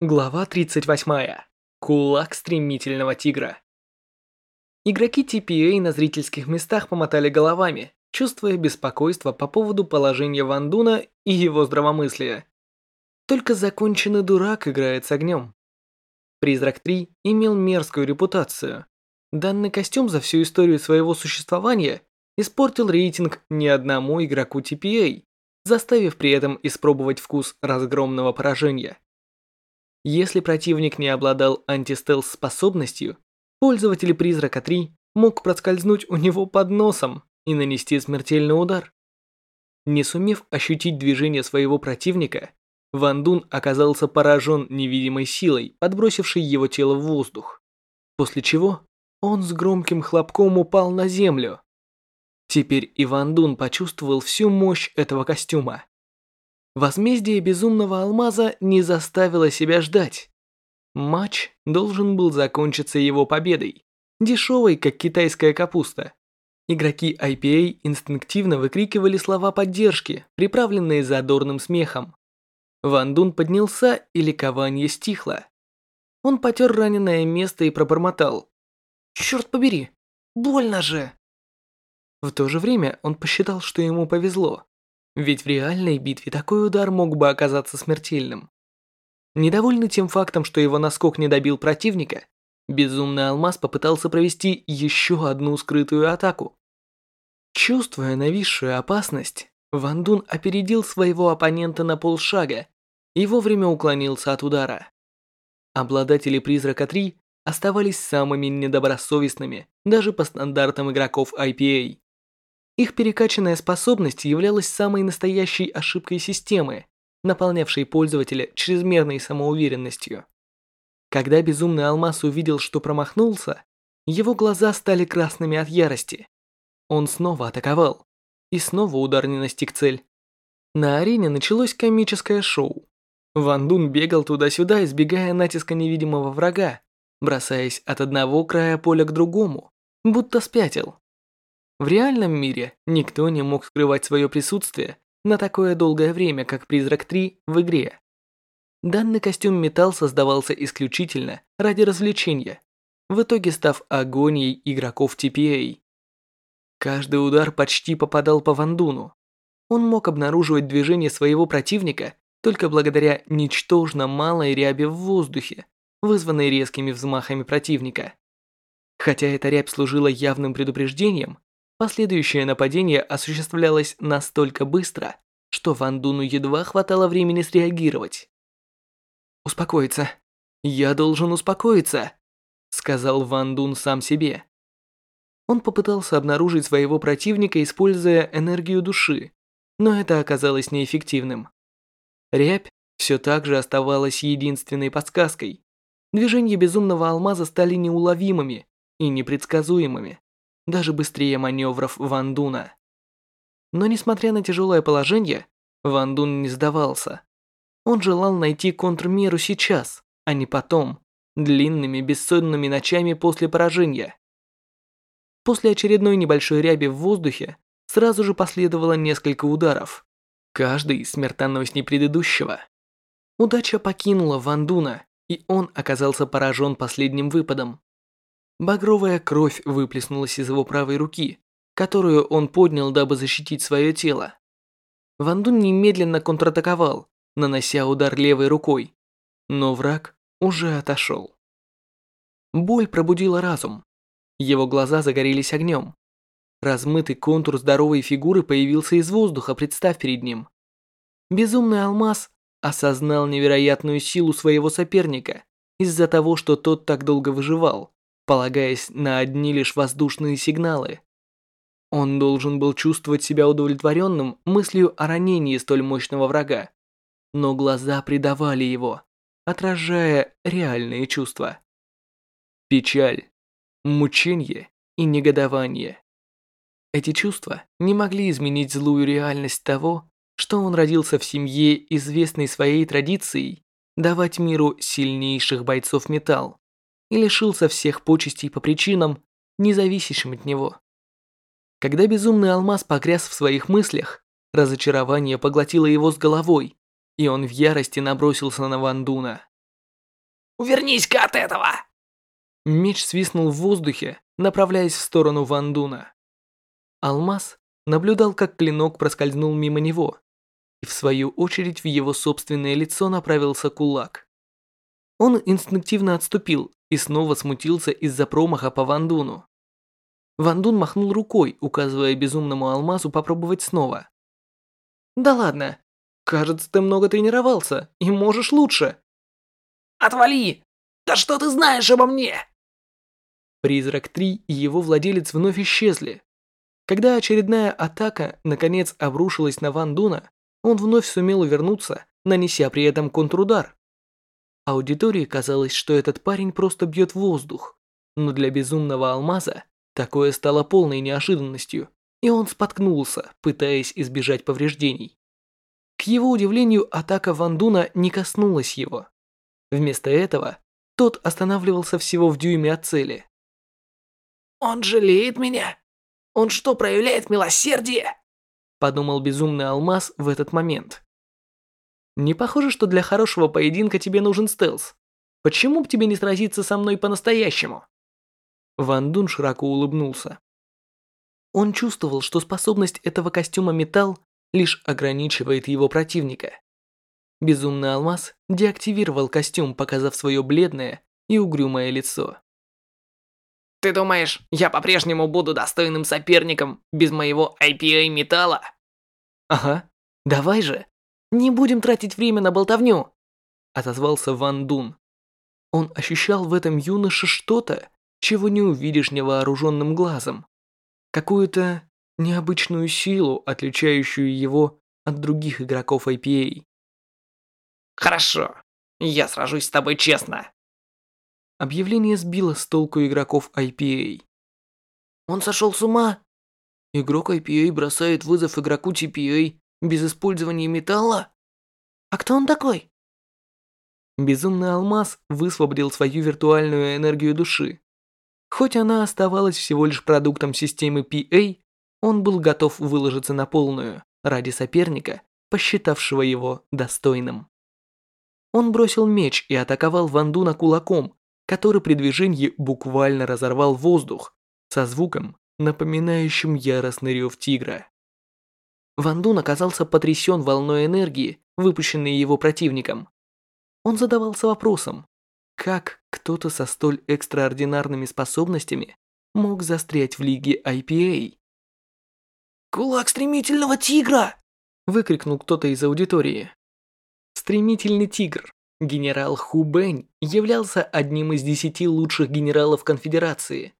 Глава 38. Кулак стремительного тигра. Игроки TPA на зрительских местах помотали головами, чувствуя беспокойство по поводу положения Вандуна и его здравомыслия. Только законченный дурак играет с огнем. Призрак 3 имел мерзкую репутацию. Данный костюм за всю историю своего существования испортил рейтинг ни одному игроку TPA, заставив при этом испробовать вкус разгромного поражения. Если противник не обладал антистелс-способностью, пользователь Призрака 3 мог проскользнуть у него под носом и нанести смертельный удар. Не сумев ощутить движение своего противника, Ван Дун оказался поражен невидимой силой, подбросившей его тело в воздух, после чего он с громким хлопком упал на землю. Теперь Иван Дун почувствовал всю мощь этого костюма. Возмездие безумного алмаза не заставило себя ждать. Матч должен был закончиться его победой, дешевой, как китайская капуста. Игроки IPA инстинктивно выкрикивали слова поддержки, приправленные задорным смехом. Ван Дун поднялся, и ликование стихло. Он потер раненое место и пробормотал. «Черт побери, больно же!» В то же время он посчитал, что ему повезло. Ведь в реальной битве такой удар мог бы оказаться смертельным. Недовольный тем фактом, что его наскок не добил противника, Безумный Алмаз попытался провести еще одну скрытую атаку. Чувствуя нависшую опасность, Ван Дун опередил своего оппонента на полшага и вовремя уклонился от удара. Обладатели Призрака 3 оставались самыми недобросовестными даже по стандартам игроков IPA. Их перекачанная способность являлась самой настоящей ошибкой системы, наполнявшей пользователя чрезмерной самоуверенностью. Когда безумный алмаз увидел, что промахнулся, его глаза стали красными от ярости. Он снова атаковал, и снова удар не настиг цель. На арене началось комическое шоу. Ван Дун бегал туда-сюда, избегая натиска невидимого врага, бросаясь от одного края поля к другому, будто спятил. В реальном мире никто не мог скрывать свое присутствие на такое долгое время, как Призрак 3 в игре. Данный костюм металл создавался исключительно ради развлечения, в итоге став агонией игроков TPA. Каждый удар почти попадал по Вандуну. Он мог обнаруживать движение своего противника только благодаря ничтожно малой ряби в воздухе, вызванной резкими взмахами противника. Хотя эта рябь служила явным предупреждением, Последующее нападение осуществлялось настолько быстро, что Ван Дуну едва хватало времени среагировать. «Успокоиться. Я должен успокоиться», — сказал Ван Дун сам себе. Он попытался обнаружить своего противника, используя энергию души, но это оказалось неэффективным. Рябь все так же оставалась единственной подсказкой. Движения безумного алмаза стали неуловимыми и непредсказуемыми даже быстрее маневров Ван Дуна. Но несмотря на тяжелое положение, Ван Дун не сдавался. Он желал найти контрмеру сейчас, а не потом, длинными бессонными ночами после поражения. После очередной небольшой ряби в воздухе сразу же последовало несколько ударов, каждый смертоносней предыдущего. Удача покинула Ван Дуна, и он оказался поражен последним выпадом. Багровая кровь выплеснулась из его правой руки, которую он поднял, дабы защитить свое тело. Ван Дун немедленно контратаковал, нанося удар левой рукой, но враг уже отошел. Боль пробудила разум. Его глаза загорелись огнем. Размытый контур здоровой фигуры появился из воздуха, представ перед ним. Безумный алмаз осознал невероятную силу своего соперника из-за того, что тот так долго выживал полагаясь на одни лишь воздушные сигналы. Он должен был чувствовать себя удовлетворенным мыслью о ранении столь мощного врага, но глаза предавали его, отражая реальные чувства. Печаль, мучение и негодование. Эти чувства не могли изменить злую реальность того, что он родился в семье, известной своей традицией давать миру сильнейших бойцов металл и лишился всех почестей по причинам, не зависящим от него. Когда безумный алмаз погряз в своих мыслях, разочарование поглотило его с головой, и он в ярости набросился на Вандуна. Увернись-ка от этого!» Меч свистнул в воздухе, направляясь в сторону Ван Дуна. Алмаз наблюдал, как клинок проскользнул мимо него, и в свою очередь в его собственное лицо направился кулак. Он инстинктивно отступил и снова смутился из-за промаха по Ван Дуну. Ван Дун махнул рукой, указывая безумному алмазу попробовать снова. «Да ладно, кажется, ты много тренировался и можешь лучше». «Отвали! Да что ты знаешь обо мне?» Призрак 3 и его владелец вновь исчезли. Когда очередная атака наконец обрушилась на Ван Дуна, он вновь сумел увернуться, нанеся при этом контрудар. Аудитории казалось, что этот парень просто бьет воздух, но для безумного алмаза такое стало полной неожиданностью, и он споткнулся, пытаясь избежать повреждений. К его удивлению, атака Ван Дуна не коснулась его. Вместо этого, тот останавливался всего в дюйме от цели. «Он жалеет меня? Он что, проявляет милосердие?» Подумал безумный алмаз в этот момент. «Не похоже, что для хорошего поединка тебе нужен стелс. Почему бы тебе не сразиться со мной по-настоящему?» Ван Дун широко улыбнулся. Он чувствовал, что способность этого костюма металл лишь ограничивает его противника. Безумный алмаз деактивировал костюм, показав свое бледное и угрюмое лицо. Ты думаешь, я по-прежнему буду достойным соперником без моего IPA металла? Ага, давай же. Не будем тратить время на болтовню. Отозвался Ван Дун. Он ощущал в этом юноше что-то, чего не увидишь невооруженным глазом. Какую-то необычную силу, отличающую его от других игроков IPA. Хорошо, я сражусь с тобой честно. Объявление сбило с толку игроков IPA. Он сошел с ума? Игрок IPA бросает вызов игроку TPA без использования металла? А кто он такой? Безумный алмаз высвободил свою виртуальную энергию души. Хоть она оставалась всего лишь продуктом системы PA, он был готов выложиться на полную ради соперника, посчитавшего его достойным. Он бросил меч и атаковал Вандуна кулаком, который при движении буквально разорвал воздух со звуком, напоминающим яростный рев тигра. Ван Дун оказался потрясен волной энергии, выпущенной его противником. Он задавался вопросом, как кто-то со столь экстраординарными способностями мог застрять в лиге IPA. «Кулак стремительного тигра!» выкрикнул кто-то из аудитории. Стремительный тигр Генерал Ху Бэнь являлся одним из десяти лучших генералов конфедерации.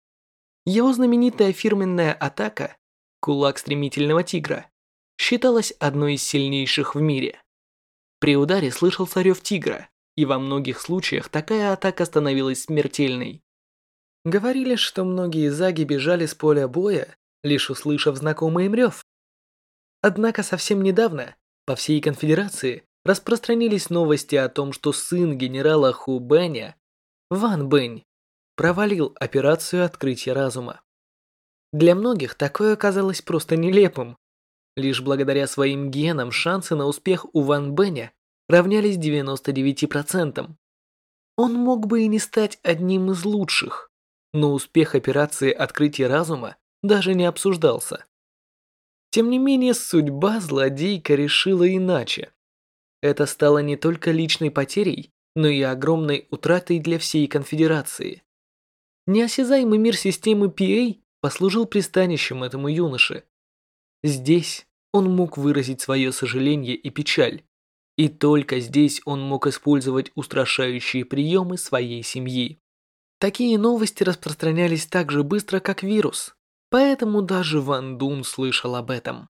Его знаменитая фирменная атака «Кулак стремительного тигра» считалась одной из сильнейших в мире. При ударе слышался рев тигра, и во многих случаях такая атака становилась смертельной. Говорили, что многие заги бежали с поля боя, лишь услышав знакомый им рев. Однако совсем недавно по всей конфедерации распространились новости о том, что сын генерала Ху Бэня, Ван Бэнь, провалил операцию открытия разума. Для многих такое казалось просто нелепым. Лишь благодаря своим генам шансы на успех у Ван Бэня равнялись 99%. Он мог бы и не стать одним из лучших, но успех операции открытия разума даже не обсуждался. Тем не менее, судьба злодейка решила иначе. Это стало не только личной потерей, но и огромной утратой для всей конфедерации. Неосязаемый мир системы PA послужил пристанищем этому юноше. Здесь он мог выразить свое сожаление и печаль, и только здесь он мог использовать устрашающие приемы своей семьи. Такие новости распространялись так же быстро, как вирус, поэтому даже Ван Дун слышал об этом.